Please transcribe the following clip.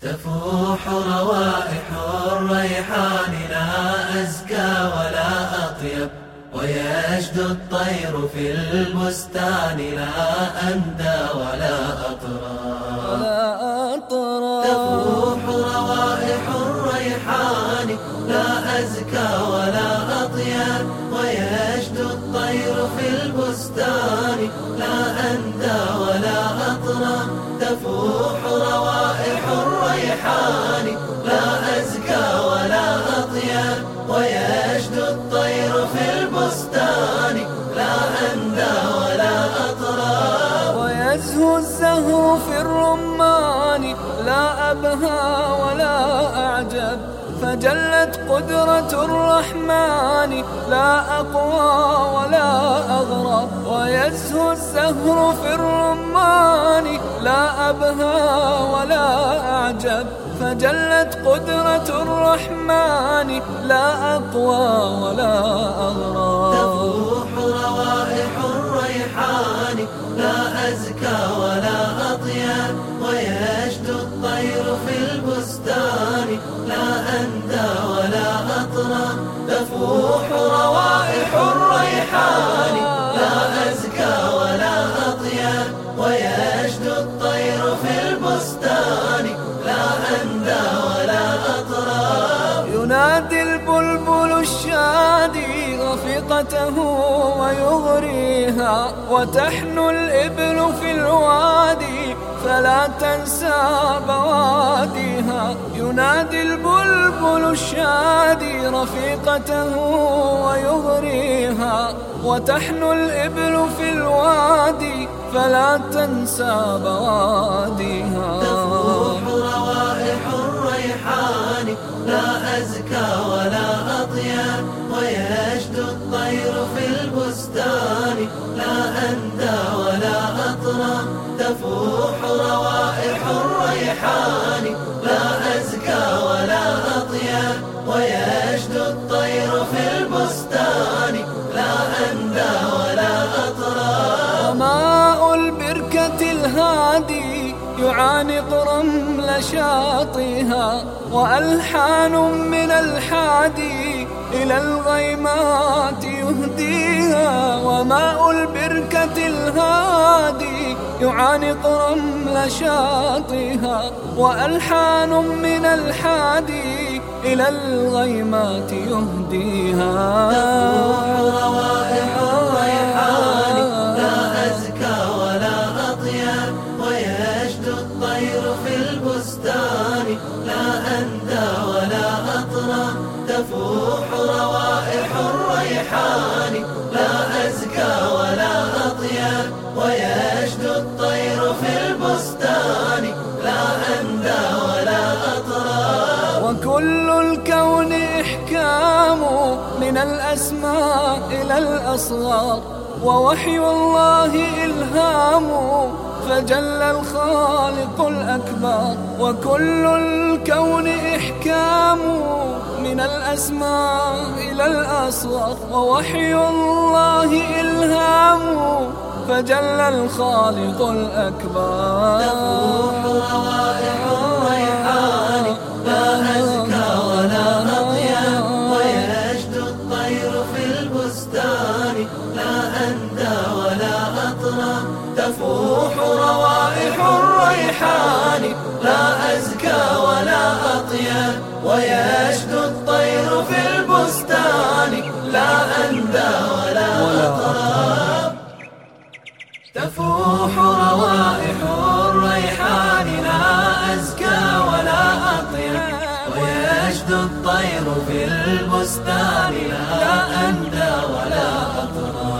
تفوح روائح الريحان لا أزكى ولا أطيب. ويجد الطير في البستان لا أندى ولا أطرى تفوح روائح الريحان لا أزكى ولا أطيب. ويجد الطير في البستان لا أندى ولا أطرى تفوح الريحان لا أزكى ولا أطيب ويجد الطير في البستان لا أندى ولا أطرى ويزهو الزهر في الرمان لا أبهى ولا أعجب. فجلت قدرة الرحمن لا أقوى ولا أغرب. ويزهو الزهر في الرمان لا أبهى ولا أعجب فجلت قدرة الرحمن لا أقوى ولا أغرب تفوح روائح الريحان لا أزكى ولا أطيب ويجد الطير في البستان لا أندى ولا أطرى. تفوح روائح الريحان لا أزكى ولا رفيقته ويغريها وتحن الإبل في الوادي فلا تنسى بواديها. ينادي البلبل الشادي رفيقته ويغريها وتحن الإبل في الوادي فلا تنسى بواديها. تفوح روائح الريحان لا أزكى ولا أطيب ويجد الطير في البستان لا أندى ولا أطرى تفوح روائح الريحان لا أزكى ولا أطيب ويجد الطير في البستان لا أندى ولا أطرى وماء البركة الهادي يعانق رمل شاطئها وألحان من الحادي إلى الغيمات يهديها وماء البركة الهادي يعانق رمل شاطئها وألحان من الحادي إلى الغيمات يهديها. تفوح روائح تفوح روائح الريحان لا أزكى ولا أطيب ويجد الطير في البستان لا أندى ولا أطرى وكل الكون إحكام من الأسماء إلى الأصغار. ووحي الله إلهام فجل الخالق الأكبر وكل الكون إحكام من الأسماء إلى الأصغر ووحي الله إلهام فجل الخالق الأكبر. تفوح روائح الريحان لا أزكى ولا أطيب ويجد الطير في البستان لا أندى ولا أطرى تفوح روائح الريحان لا أزكى ولا أطيب. ويشد الطير في البستان لا أندى ولا, ولا أطراب تفوح روائح الريحان لا أزكى ولا أطيب ويشد الطير في البستان لا أندى ولا أطراب